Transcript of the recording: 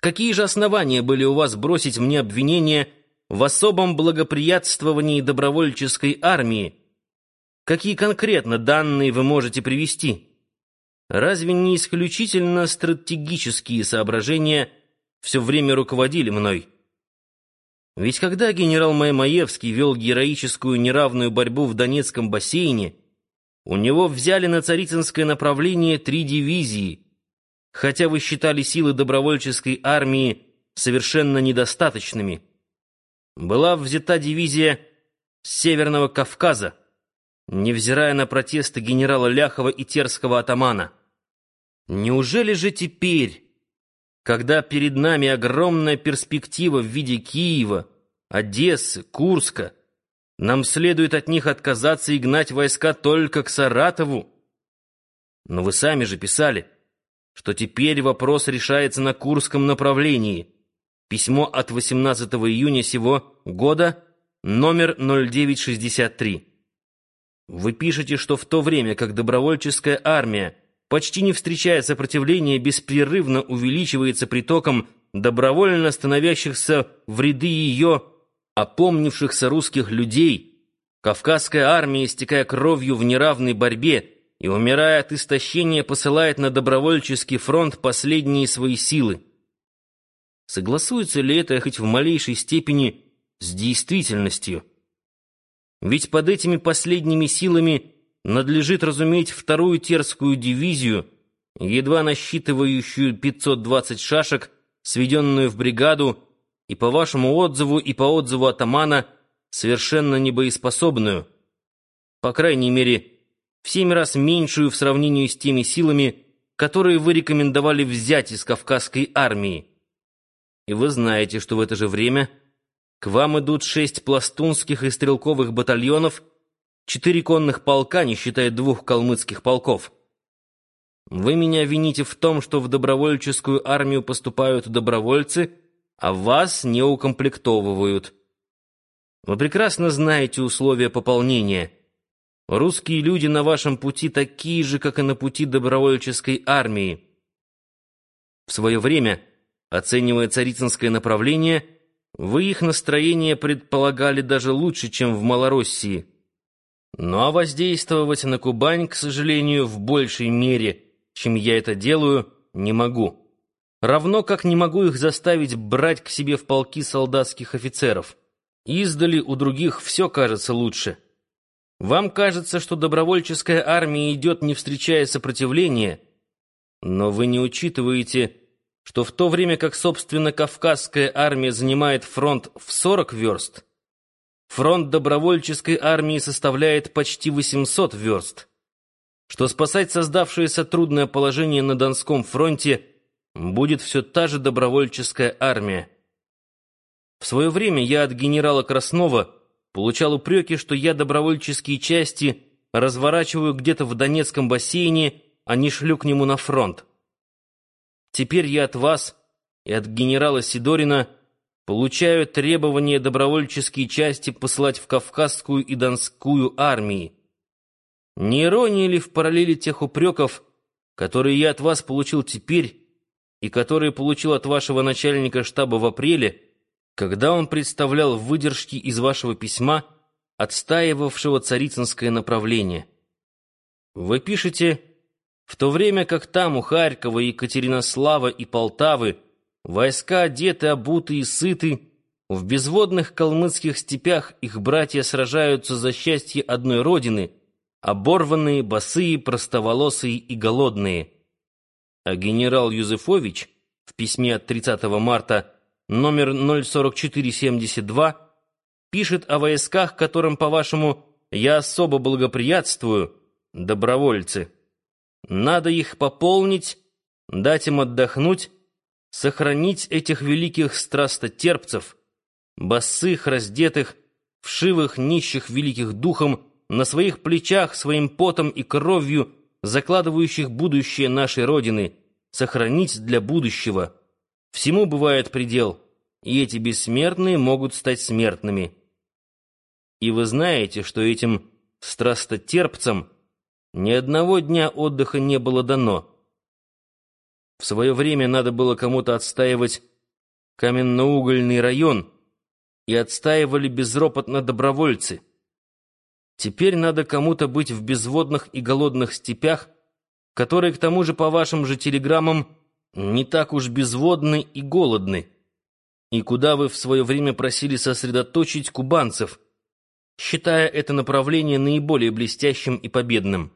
Какие же основания были у вас бросить мне обвинение в особом благоприятствовании добровольческой армии? Какие конкретно данные вы можете привести? Разве не исключительно стратегические соображения все время руководили мной? Ведь когда генерал Маймаевский вел героическую неравную борьбу в Донецком бассейне, у него взяли на Царицынское направление три дивизии — хотя вы считали силы добровольческой армии совершенно недостаточными. Была взята дивизия с Северного Кавказа, невзирая на протесты генерала Ляхова и терского атамана. Неужели же теперь, когда перед нами огромная перспектива в виде Киева, Одессы, Курска, нам следует от них отказаться и гнать войска только к Саратову? Но вы сами же писали — что теперь вопрос решается на Курском направлении. Письмо от 18 июня сего года, номер 0963. Вы пишете, что в то время, как добровольческая армия почти не встречая сопротивления, беспрерывно увеличивается притоком добровольно становящихся в ряды ее опомнившихся русских людей, Кавказская армия, истекая кровью в неравной борьбе, и, умирая от истощения, посылает на добровольческий фронт последние свои силы. Согласуется ли это хоть в малейшей степени с действительностью? Ведь под этими последними силами надлежит разуметь вторую терскую дивизию, едва насчитывающую 520 шашек, сведенную в бригаду, и по вашему отзыву, и по отзыву атамана, совершенно небоеспособную. По крайней мере, в семь раз меньшую в сравнении с теми силами, которые вы рекомендовали взять из Кавказской армии. И вы знаете, что в это же время к вам идут шесть пластунских и стрелковых батальонов, четыре конных полка, не считая двух калмыцких полков. Вы меня вините в том, что в добровольческую армию поступают добровольцы, а вас не укомплектовывают. Вы прекрасно знаете условия пополнения — Русские люди на вашем пути такие же, как и на пути добровольческой армии. В свое время, оценивая царицынское направление, вы их настроение предполагали даже лучше, чем в Малороссии. Ну а воздействовать на Кубань, к сожалению, в большей мере, чем я это делаю, не могу. Равно как не могу их заставить брать к себе в полки солдатских офицеров. Издали у других все кажется лучше. Вам кажется, что добровольческая армия идет, не встречая сопротивления, но вы не учитываете, что в то время как, собственно, Кавказская армия занимает фронт в 40 верст, фронт добровольческой армии составляет почти 800 верст, что спасать создавшееся трудное положение на Донском фронте будет все та же добровольческая армия. В свое время я от генерала Краснова получал упреки, что я добровольческие части разворачиваю где-то в Донецком бассейне, а не шлю к нему на фронт. Теперь я от вас и от генерала Сидорина получаю требование добровольческие части посылать в Кавказскую и Донскую армии. Не ирония ли в параллели тех упреков, которые я от вас получил теперь и которые получил от вашего начальника штаба в апреле, когда он представлял выдержки из вашего письма, отстаивавшего царицынское направление. Вы пишете, в то время как там, у Харькова, Екатеринослава и Полтавы, войска одеты, обуты и сыты, в безводных калмыцких степях их братья сражаются за счастье одной родины, оборванные, босые, простоволосые и голодные. А генерал Юзефович в письме от 30 марта номер 04472, пишет о войсках, которым, по-вашему, я особо благоприятствую, добровольцы. Надо их пополнить, дать им отдохнуть, сохранить этих великих страстотерпцев, босых, раздетых, вшивых, нищих, великих духом, на своих плечах, своим потом и кровью, закладывающих будущее нашей Родины, сохранить для будущего — Всему бывает предел, и эти бессмертные могут стать смертными. И вы знаете, что этим страстотерпцам ни одного дня отдыха не было дано. В свое время надо было кому-то отстаивать каменноугольный район и отстаивали безропотно добровольцы. Теперь надо кому-то быть в безводных и голодных степях, которые, к тому же, по вашим же телеграммам, не так уж безводны и голодны, и куда вы в свое время просили сосредоточить кубанцев, считая это направление наиболее блестящим и победным.